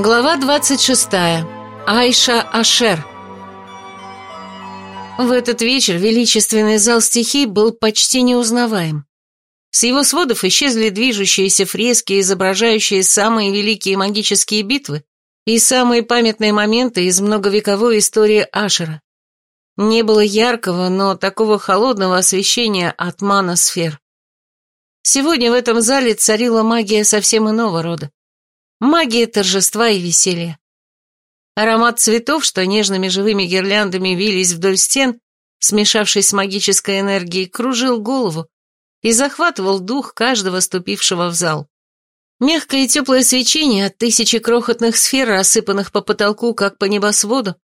Глава 26. Айша Ашер. В этот вечер величественный зал стихий был почти неузнаваем. С его сводов исчезли движущиеся фрески, изображающие самые великие магические битвы и самые памятные моменты из многовековой истории Ашера. Не было яркого, но такого холодного освещения от маносфер. Сегодня в этом зале царила магия совсем иного рода. Магия торжества и веселья. Аромат цветов, что нежными живыми гирляндами вились вдоль стен, смешавшись с магической энергией, кружил голову и захватывал дух каждого ступившего в зал. Мягкое и теплое свечение от тысячи крохотных сфер, рассыпанных по потолку, как по небосводу,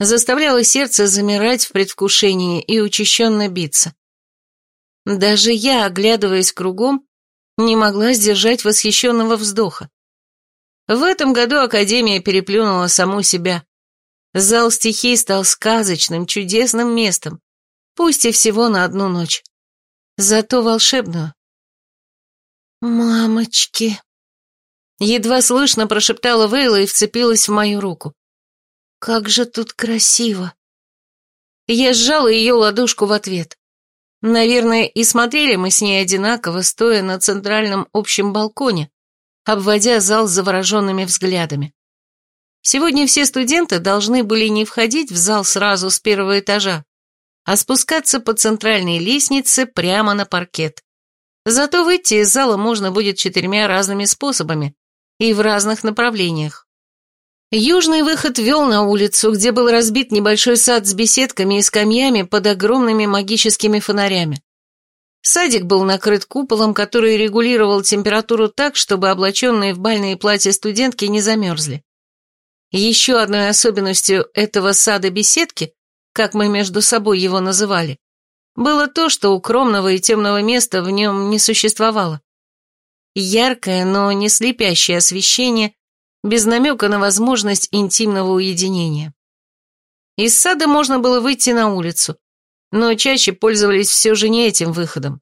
заставляло сердце замирать в предвкушении и учащенно биться. Даже я, оглядываясь кругом, не могла сдержать восхищенного вздоха. В этом году Академия переплюнула саму себя. Зал стихий стал сказочным, чудесным местом, пусть и всего на одну ночь. Зато волшебную. «Мамочки!» Едва слышно прошептала Вейла и вцепилась в мою руку. «Как же тут красиво!» Я сжала ее ладошку в ответ. Наверное, и смотрели мы с ней одинаково, стоя на центральном общем балконе, обводя зал завороженными взглядами. Сегодня все студенты должны были не входить в зал сразу с первого этажа, а спускаться по центральной лестнице прямо на паркет. Зато выйти из зала можно будет четырьмя разными способами и в разных направлениях. Южный выход вел на улицу, где был разбит небольшой сад с беседками и скамьями под огромными магическими фонарями. Садик был накрыт куполом, который регулировал температуру так, чтобы облаченные в бальные платья студентки не замерзли. Еще одной особенностью этого сада-беседки, как мы между собой его называли, было то, что укромного и темного места в нем не существовало. Яркое, но не слепящее освещение, без намека на возможность интимного уединения. Из сада можно было выйти на улицу, но чаще пользовались все же не этим выходом.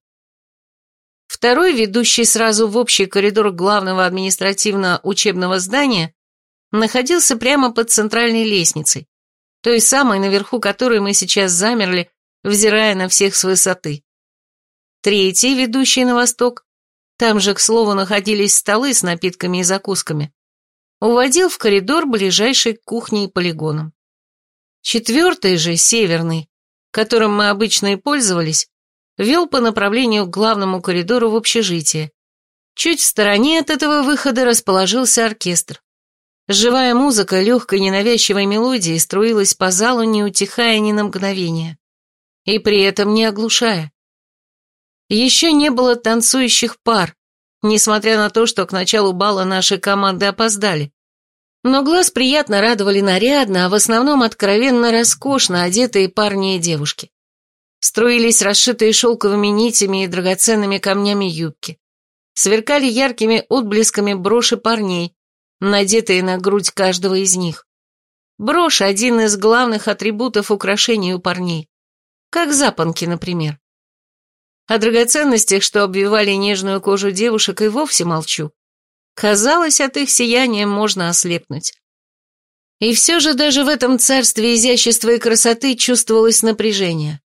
Второй, ведущий сразу в общий коридор главного административно-учебного здания, находился прямо под центральной лестницей, той самой, наверху которой мы сейчас замерли, взирая на всех с высоты. Третий, ведущий на восток, там же, к слову, находились столы с напитками и закусками, уводил в коридор ближайшей к кухне и полигоном. Четвертый же, северный, которым мы обычно и пользовались, вел по направлению к главному коридору в общежитие. Чуть в стороне от этого выхода расположился оркестр. Живая музыка легкой ненавязчивой мелодии струилась по залу, не утихая ни на мгновение. И при этом не оглушая. Еще не было танцующих пар, несмотря на то, что к началу бала наши команды опоздали. Но глаз приятно радовали нарядно, а в основном откровенно роскошно одетые парни и девушки. Струились расшитые шелковыми нитями и драгоценными камнями юбки. Сверкали яркими отблесками броши парней, надетые на грудь каждого из них. Брошь – один из главных атрибутов украшений у парней. Как запонки, например. О драгоценностях, что обвивали нежную кожу девушек, и вовсе молчу. Казалось, от их сияния можно ослепнуть. И все же даже в этом царстве изящества и красоты чувствовалось напряжение.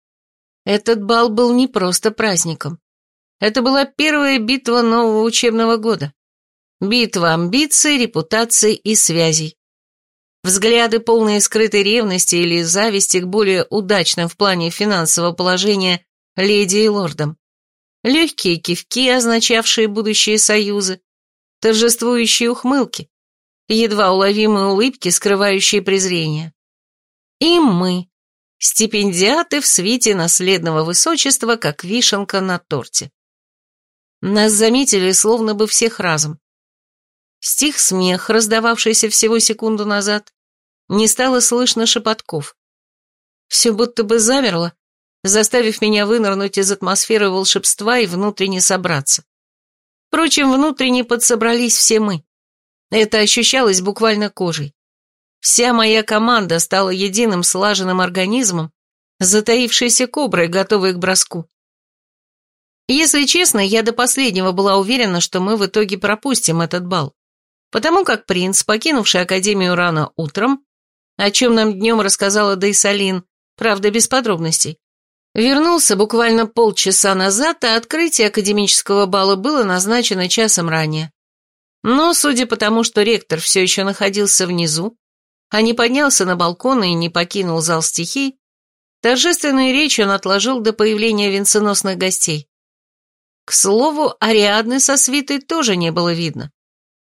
Этот бал был не просто праздником. Это была первая битва нового учебного года. Битва амбиций, репутаций и связей. Взгляды, полные скрытой ревности или зависти к более удачным в плане финансового положения леди и лордам. Легкие кивки, означавшие будущие союзы, торжествующие ухмылки, едва уловимые улыбки, скрывающие презрение. И мы, стипендиаты в свите наследного высочества, как вишенка на торте. Нас заметили словно бы всех разом. Стих смех, раздававшийся всего секунду назад, не стало слышно шепотков. Все будто бы замерло, заставив меня вынырнуть из атмосферы волшебства и внутренне собраться. Впрочем, внутренне подсобрались все мы. Это ощущалось буквально кожей. Вся моя команда стала единым слаженным организмом, затаившейся коброй, готовой к броску. Если честно, я до последнего была уверена, что мы в итоге пропустим этот бал, потому как принц, покинувший Академию рано утром, о чем нам днем рассказала Дейсалин, правда без подробностей, вернулся буквально полчаса назад, а открытие академического бала было назначено часом ранее. Но, судя по тому, что ректор все еще находился внизу, а не поднялся на балкон и не покинул зал стихий, торжественную речь он отложил до появления венценосных гостей. К слову, Ариадны со свитой тоже не было видно.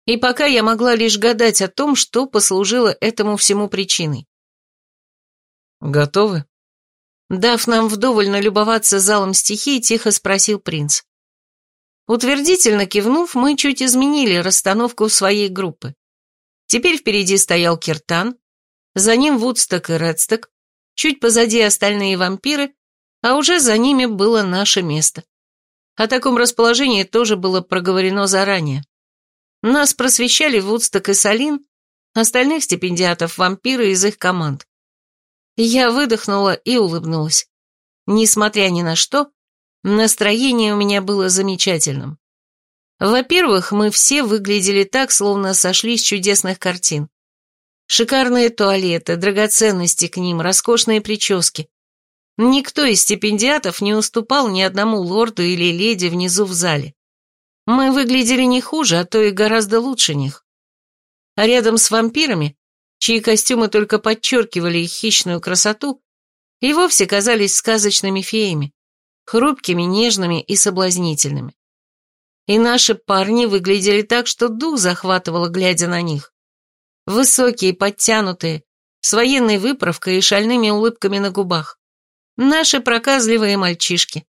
И пока я могла лишь гадать о том, что послужило этому всему причиной. «Готовы?» Дав нам вдоволь налюбоваться залом стихий, тихо спросил принц. Утвердительно кивнув, мы чуть изменили расстановку своей группы. Теперь впереди стоял Киртан, за ним Вудсток и Редсток, чуть позади остальные вампиры, а уже за ними было наше место. О таком расположении тоже было проговорено заранее. Нас просвещали Вудсток и Салин, остальных стипендиатов вампиры из их команд. Я выдохнула и улыбнулась. Несмотря ни на что, настроение у меня было замечательным. Во-первых, мы все выглядели так, словно сошли с чудесных картин. Шикарные туалеты, драгоценности к ним, роскошные прически. Никто из стипендиатов не уступал ни одному лорду или леди внизу в зале. Мы выглядели не хуже, а то и гораздо лучше них. А рядом с вампирами, чьи костюмы только подчеркивали их хищную красоту, и вовсе казались сказочными феями, хрупкими, нежными и соблазнительными и наши парни выглядели так, что дух захватывало, глядя на них. Высокие, подтянутые, с военной выправкой и шальными улыбками на губах. Наши проказливые мальчишки.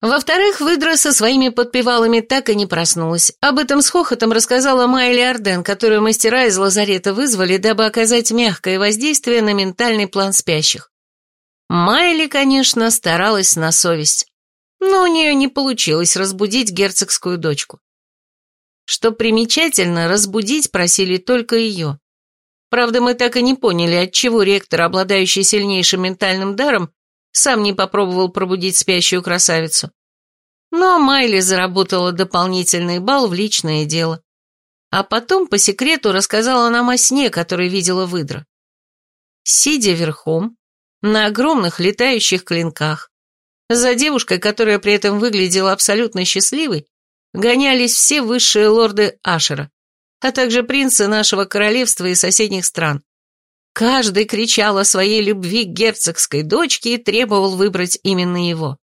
Во-вторых, выдра со своими подпевалами так и не проснулась. Об этом с хохотом рассказала Майли Арден, которую мастера из лазарета вызвали, дабы оказать мягкое воздействие на ментальный план спящих. Майли, конечно, старалась на совесть но у нее не получилось разбудить герцогскую дочку. Что примечательно, разбудить просили только ее. Правда, мы так и не поняли, отчего ректор, обладающий сильнейшим ментальным даром, сам не попробовал пробудить спящую красавицу. Но Майли заработала дополнительный балл в личное дело. А потом по секрету рассказала нам о сне, который видела выдра. Сидя верхом, на огромных летающих клинках, за девушкой, которая при этом выглядела абсолютно счастливой, гонялись все высшие лорды Ашера, а также принцы нашего королевства и соседних стран. Каждый кричал о своей любви к герцогской дочке и требовал выбрать именно его.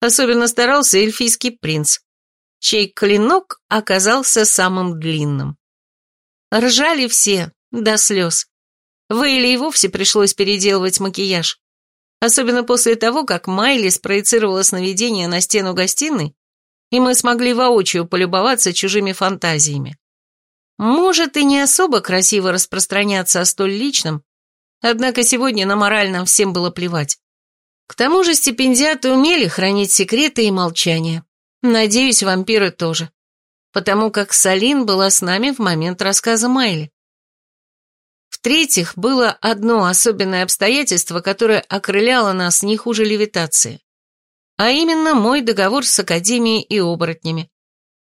Особенно старался эльфийский принц, чей клинок оказался самым длинным. Ржали все, до слез. Вейли и вовсе пришлось переделывать макияж. Особенно после того, как Майли спроецировала сновидение на стену гостиной, и мы смогли воочию полюбоваться чужими фантазиями. Может и не особо красиво распространяться о столь личном, однако сегодня на моральном всем было плевать. К тому же стипендиаты умели хранить секреты и молчание. Надеюсь, вампиры тоже. Потому как Салин была с нами в момент рассказа Майли. В-третьих, было одно особенное обстоятельство, которое окрыляло нас не хуже левитации. А именно мой договор с Академией и оборотнями.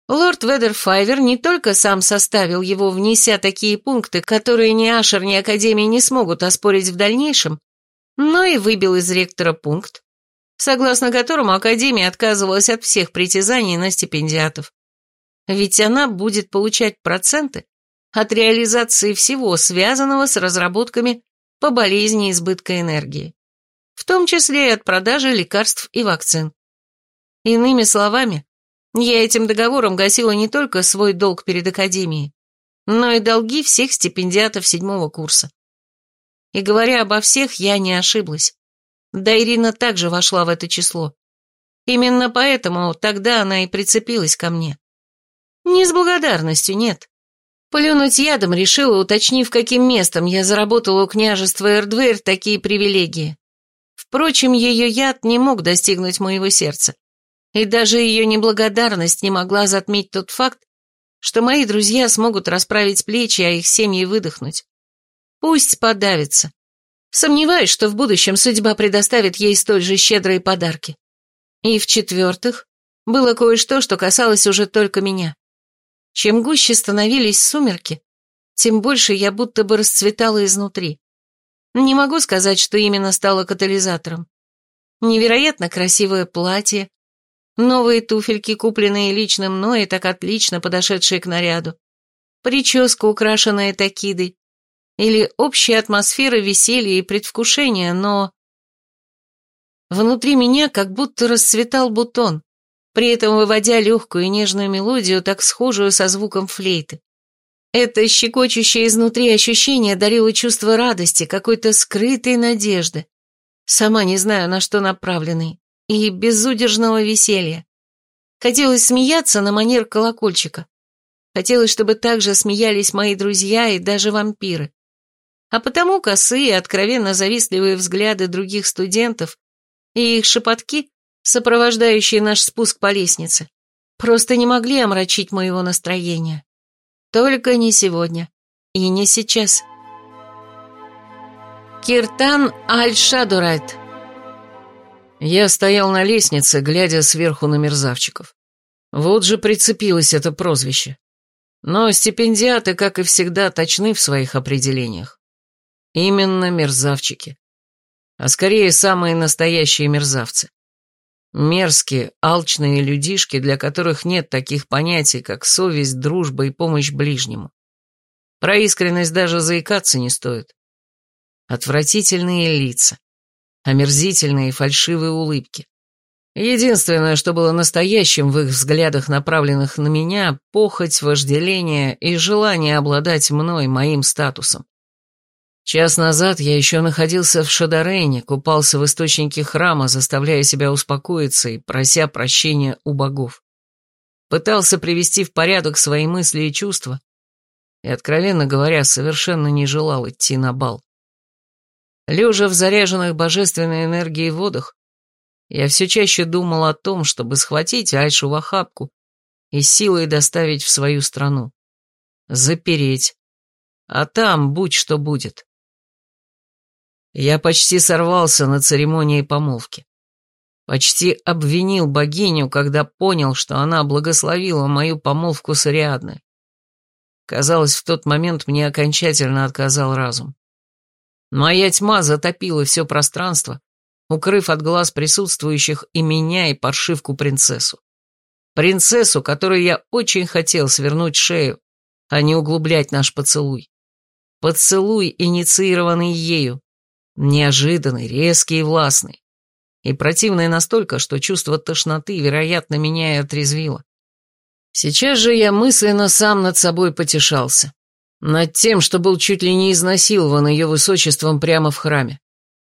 Лорд Ведерфайвер не только сам составил его, внеся такие пункты, которые ни Ашер, ни Академия не смогут оспорить в дальнейшем, но и выбил из ректора пункт, согласно которому Академия отказывалась от всех притязаний на стипендиатов. Ведь она будет получать проценты от реализации всего, связанного с разработками по болезни избытка энергии, в том числе и от продажи лекарств и вакцин. Иными словами, я этим договором гасила не только свой долг перед Академией, но и долги всех стипендиатов седьмого курса. И говоря обо всех, я не ошиблась. Да Ирина также вошла в это число. Именно поэтому тогда она и прицепилась ко мне. Не с благодарностью, нет. Плюнуть ядом решила, уточнив, каким местом я заработала у княжества Эрдвейр такие привилегии. Впрочем, ее яд не мог достигнуть моего сердца. И даже ее неблагодарность не могла затмить тот факт, что мои друзья смогут расправить плечи, а их семьи выдохнуть. Пусть подавится. Сомневаюсь, что в будущем судьба предоставит ей столь же щедрые подарки. И в-четвертых, было кое-что, что касалось уже только меня. Чем гуще становились сумерки, тем больше я будто бы расцветала изнутри. Не могу сказать, что именно стало катализатором. Невероятно красивое платье, новые туфельки, купленные лично мной так отлично подошедшие к наряду, прическа, украшенная такидой, или общая атмосфера веселья и предвкушения, но... Внутри меня как будто расцветал бутон, при этом выводя легкую и нежную мелодию, так схожую со звуком флейты. Это щекочущее изнутри ощущение дарило чувство радости, какой-то скрытой надежды, сама не знаю, на что направленной, и безудержного веселья. Хотелось смеяться на манер колокольчика. Хотелось, чтобы также смеялись мои друзья и даже вампиры. А потому косые, откровенно завистливые взгляды других студентов и их шепотки, сопровождающие наш спуск по лестнице, просто не могли омрачить моего настроения. Только не сегодня и не сейчас. Киртан Аль-Шадурайт Я стоял на лестнице, глядя сверху на мерзавчиков. Вот же прицепилось это прозвище. Но стипендиаты, как и всегда, точны в своих определениях. Именно мерзавчики. А скорее самые настоящие мерзавцы. Мерзкие, алчные людишки, для которых нет таких понятий, как совесть, дружба и помощь ближнему. Про искренность даже заикаться не стоит. Отвратительные лица, омерзительные фальшивые улыбки. Единственное, что было настоящим в их взглядах, направленных на меня, похоть, вожделение и желание обладать мной, моим статусом. Час назад я еще находился в Шадарене, купался в источнике храма, заставляя себя успокоиться и прося прощения у богов. Пытался привести в порядок свои мысли и чувства, и, откровенно говоря, совершенно не желал идти на бал. Лежа в заряженных божественной энергией водах, я все чаще думал о том, чтобы схватить Айшу в охапку и силой доставить в свою страну. Запереть. А там будь что будет. Я почти сорвался на церемонии помолвки. Почти обвинил богиню, когда понял, что она благословила мою помолвку с Ариадной. Казалось, в тот момент мне окончательно отказал разум. Моя тьма затопила все пространство, укрыв от глаз присутствующих и меня, и паршивку принцессу. Принцессу, которой я очень хотел свернуть шею, а не углублять наш поцелуй. Поцелуй, инициированный ею, Неожиданный, резкий и властный. И противный настолько, что чувство тошноты, вероятно, меня и отрезвило. Сейчас же я мысленно сам над собой потешался. Над тем, что был чуть ли не изнасилован ее высочеством прямо в храме.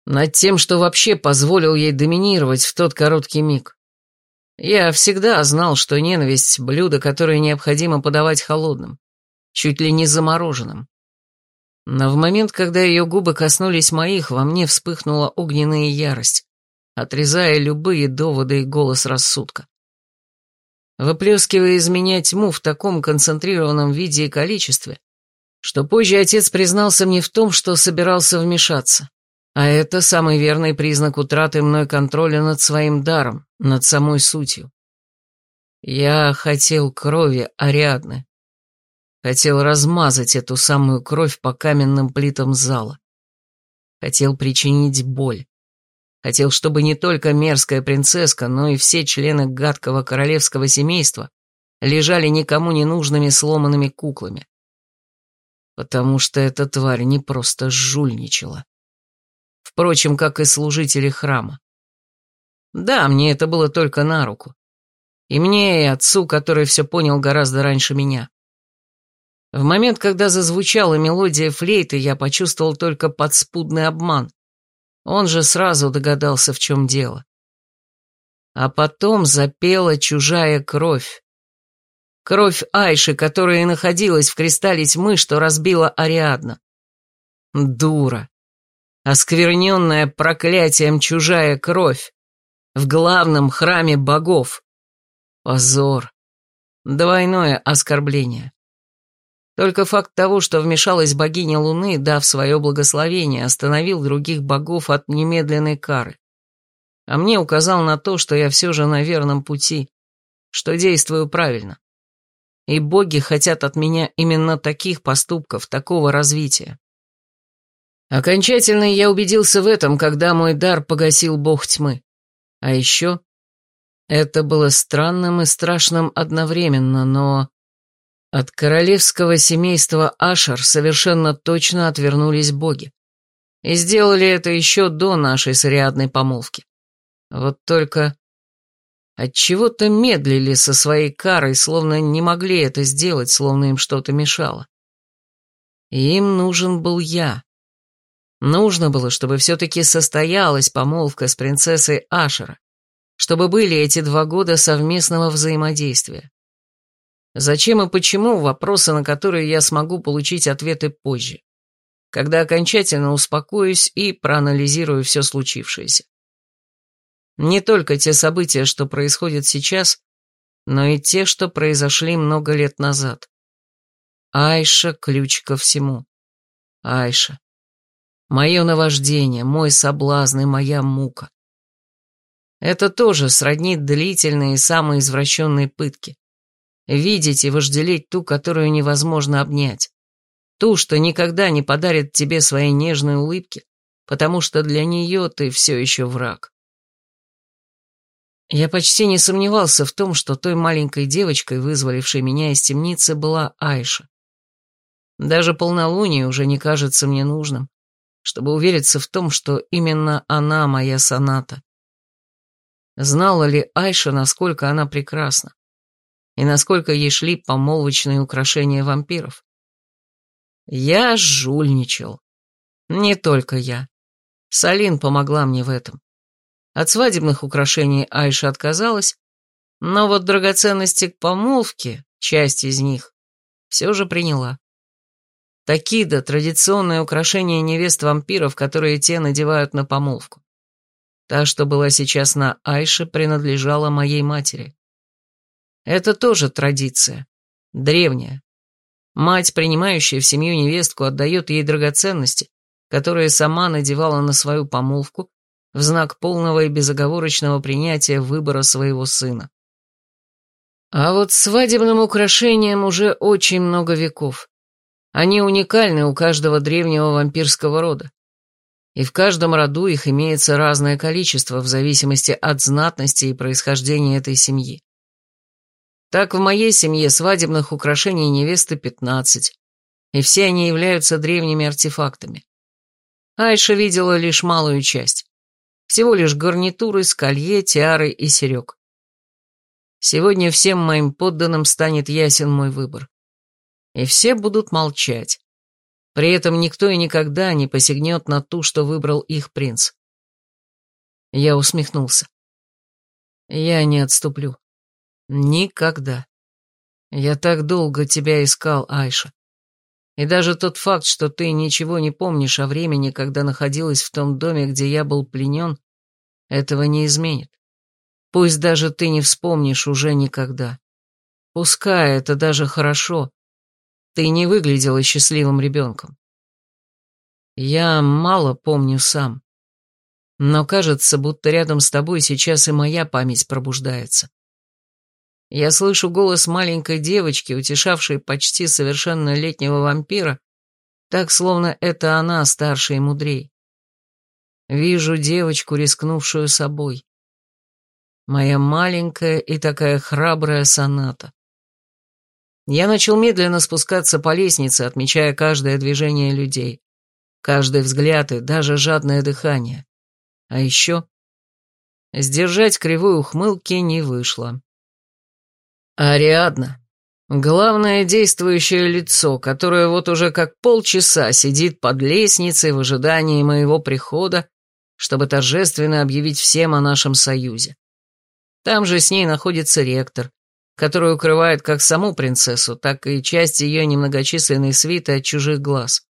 Над тем, что вообще позволил ей доминировать в тот короткий миг. Я всегда знал, что ненависть – блюдо, которое необходимо подавать холодным, чуть ли не замороженным. Но в момент, когда ее губы коснулись моих, во мне вспыхнула огненная ярость, отрезая любые доводы и голос рассудка. Выплескивая из меня тьму в таком концентрированном виде и количестве, что позже отец признался мне в том, что собирался вмешаться. А это самый верный признак утраты мной контроля над своим даром, над самой сутью. Я хотел крови Ариадны. Хотел размазать эту самую кровь по каменным плитам зала. Хотел причинить боль. Хотел, чтобы не только мерзкая принцесска, но и все члены гадкого королевского семейства лежали никому не нужными сломанными куклами. Потому что эта тварь не просто жульничала. Впрочем, как и служители храма. Да, мне это было только на руку. И мне, и отцу, который все понял гораздо раньше меня. В момент, когда зазвучала мелодия флейты, я почувствовал только подспудный обман. Он же сразу догадался, в чем дело. А потом запела чужая кровь. Кровь Айши, которая и находилась в кристалле тьмы, что разбила Ариадна. Дура. Оскверненная проклятием чужая кровь. В главном храме богов. Позор. Двойное оскорбление. Только факт того, что вмешалась богиня Луны, дав свое благословение, остановил других богов от немедленной кары. А мне указал на то, что я все же на верном пути, что действую правильно. и боги хотят от меня именно таких поступков, такого развития. Окончательно я убедился в этом, когда мой дар погасил бог тьмы. А еще это было странным и страшным одновременно, но от королевского семейства Ашер совершенно точно отвернулись боги. И сделали это еще до нашей с помолвки. Вот только отчего-то медлили со своей карой, словно не могли это сделать, словно им что-то мешало. И им нужен был я. Нужно было, чтобы все-таки состоялась помолвка с принцессой Ашера, чтобы были эти два года совместного взаимодействия. Зачем и почему – вопросы, на которые я смогу получить ответы позже, когда окончательно успокоюсь и проанализирую все случившееся. Не только те события, что происходят сейчас, но и те, что произошли много лет назад. Айша – ключ ко всему. Айша. Мое наваждение, мой соблазн и моя мука. Это тоже сроднит длительные и самые извращенные пытки. Видеть и вожделеть ту, которую невозможно обнять. Ту, что никогда не подарит тебе свои нежные улыбки, потому что для нее ты все еще враг. Я почти не сомневался в том, что той маленькой девочкой, вызволившей меня из темницы, была Айша. Даже полнолуние уже не кажется мне нужным, чтобы увериться в том, что именно она моя соната. Знала ли Айша, насколько она прекрасна? И насколько ей шли помолвочные украшения вампиров? Я жульничал. Не только я. Салин помогла мне в этом. От свадебных украшений Айша отказалась, но вот драгоценности к помолвке, часть из них, все же приняла. Такида – традиционное украшение невест вампиров, которые те надевают на помолвку. Та, что была сейчас на Айше, принадлежала моей матери. Это тоже традиция. Древняя. Мать, принимающая в семью невестку, отдает ей драгоценности, которые сама надевала на свою помолвку в знак полного и безоговорочного принятия выбора своего сына. А вот свадебным украшениям уже очень много веков. Они уникальны у каждого древнего вампирского рода. И в каждом роду их имеется разное количество в зависимости от знатности и происхождения этой семьи. Так в моей семье свадебных украшений невесты 15, и все они являются древними артефактами. Айша видела лишь малую часть. Всего лишь гарнитуры с колье, тиары и серег. Сегодня всем моим подданным станет ясен мой выбор и все будут молчать. При этом никто и никогда не посягнет на ту, что выбрал их принц. Я усмехнулся. Я не отступлю. Никогда. Я так долго тебя искал, Айша. И даже тот факт, что ты ничего не помнишь о времени, когда находилась в том доме, где я был пленен, этого не изменит. Пусть даже ты не вспомнишь уже никогда. Пускай это даже хорошо, ты не выглядела счастливым ребенком. Я мало помню сам. Но кажется, будто рядом с тобой сейчас и моя память пробуждается. Я слышу голос маленькой девочки, утешавшей почти совершеннолетнего вампира, так, словно это она старше и мудрей. Вижу девочку, рискнувшую собой. Моя маленькая и такая храбрая соната. Я начал медленно спускаться по лестнице, отмечая каждое движение людей, каждый взгляд и даже жадное дыхание. А еще сдержать кривую ухмылки не вышло. Ариадна. Главное действующее лицо, которое вот уже как полчаса сидит под лестницей в ожидании моего прихода, чтобы торжественно объявить всем о нашем союзе. Там же с ней находится ректор, который укрывает как саму принцессу, так и часть ее немногочисленной свиты от чужих глаз.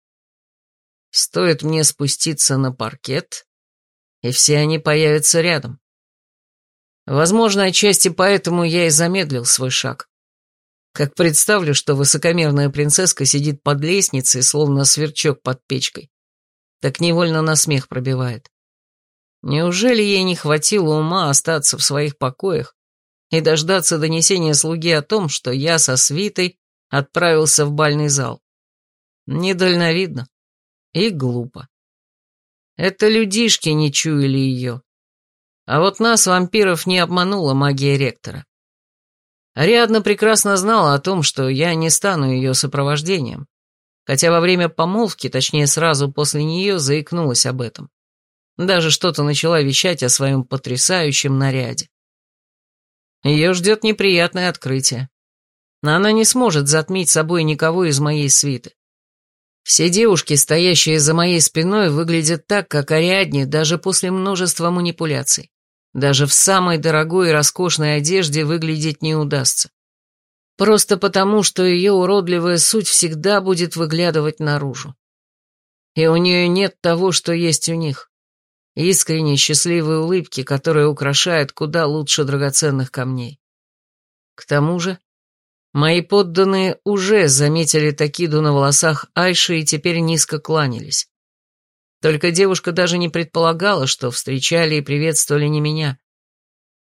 Стоит мне спуститься на паркет, и все они появятся рядом. Возможно, отчасти поэтому я и замедлил свой шаг. Как представлю, что высокомерная принцесска сидит под лестницей, словно сверчок под печкой, так невольно на смех пробивает. Неужели ей не хватило ума остаться в своих покоях и дождаться донесения слуги о том, что я со свитой отправился в бальный зал. Недальновидно и глупо. Это людишки не чуяли ее. А вот нас, вампиров, не обманула магия ректора. Ариадна прекрасно знала о том, что я не стану ее сопровождением, хотя во время помолвки, точнее сразу после нее, заикнулась об этом. Даже что-то начала вещать о своем потрясающем наряде. Ее ждет неприятное открытие. Но она не сможет затмить собой никого из моей свиты. Все девушки, стоящие за моей спиной, выглядят так, как Ариадне даже после множества манипуляций. Даже в самой дорогой и роскошной одежде выглядеть не удастся. Просто потому, что ее уродливая суть всегда будет выглядывать наружу. И у нее нет того, что есть у них. Искренней счастливой улыбки, которая украшает куда лучше драгоценных камней. К тому же, Мои подданные уже заметили такиду на волосах Айши и теперь низко кланялись. Только девушка даже не предполагала, что встречали и приветствовали не меня.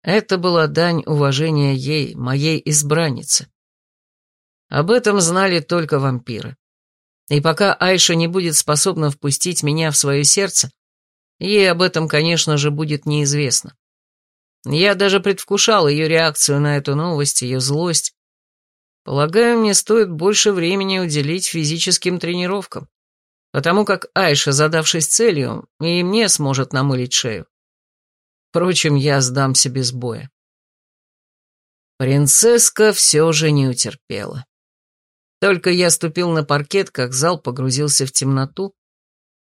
Это была дань уважения ей, моей избраннице. Об этом знали только вампиры. И пока Айша не будет способна впустить меня в свое сердце, ей об этом, конечно же, будет неизвестно. Я даже предвкушал ее реакцию на эту новость, ее злость, Полагаю, мне стоит больше времени уделить физическим тренировкам, потому как Айша, задавшись целью, и мне сможет намылить шею. Впрочем, я сдамся без боя. Принцесска все же не утерпела. Только я ступил на паркет, как зал погрузился в темноту,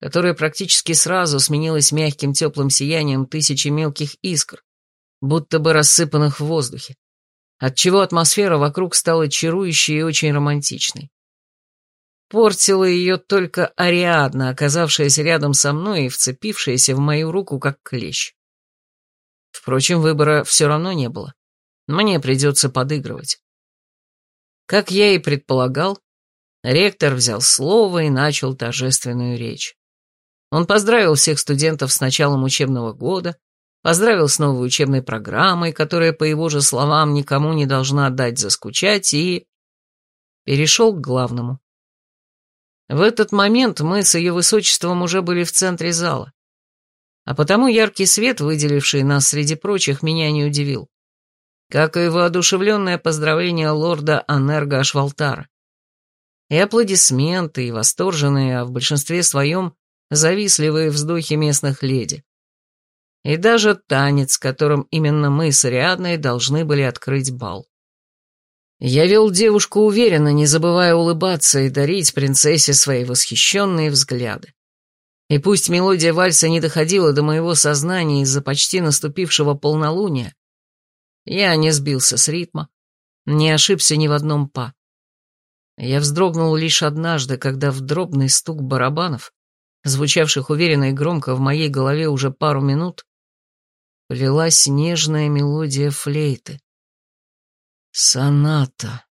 которая практически сразу сменилась мягким теплым сиянием тысячи мелких искр, будто бы рассыпанных в воздухе отчего атмосфера вокруг стала чарующей и очень романтичной. Портила ее только Ариадна, оказавшаяся рядом со мной и вцепившаяся в мою руку как клещ. Впрочем, выбора все равно не было. Мне придется подыгрывать. Как я и предполагал, ректор взял слово и начал торжественную речь. Он поздравил всех студентов с началом учебного года, поздравил с новой учебной программой, которая, по его же словам, никому не должна дать заскучать, и... перешел к главному. В этот момент мы с ее высочеством уже были в центре зала. А потому яркий свет, выделивший нас среди прочих, меня не удивил. Как и воодушевленное поздравление лорда Анерго Ашвалтара. И аплодисменты, и восторженные, а в большинстве своем завистливые вздохи местных леди и даже танец, которым именно мы с Ариадной должны были открыть бал. Я вел девушку уверенно, не забывая улыбаться и дарить принцессе свои восхищенные взгляды. И пусть мелодия вальса не доходила до моего сознания из-за почти наступившего полнолуния, я не сбился с ритма, не ошибся ни в одном па. Я вздрогнул лишь однажды, когда в дробный стук барабанов, звучавших уверенно и громко в моей голове уже пару минут, полилась нежная мелодия флейты. Соната.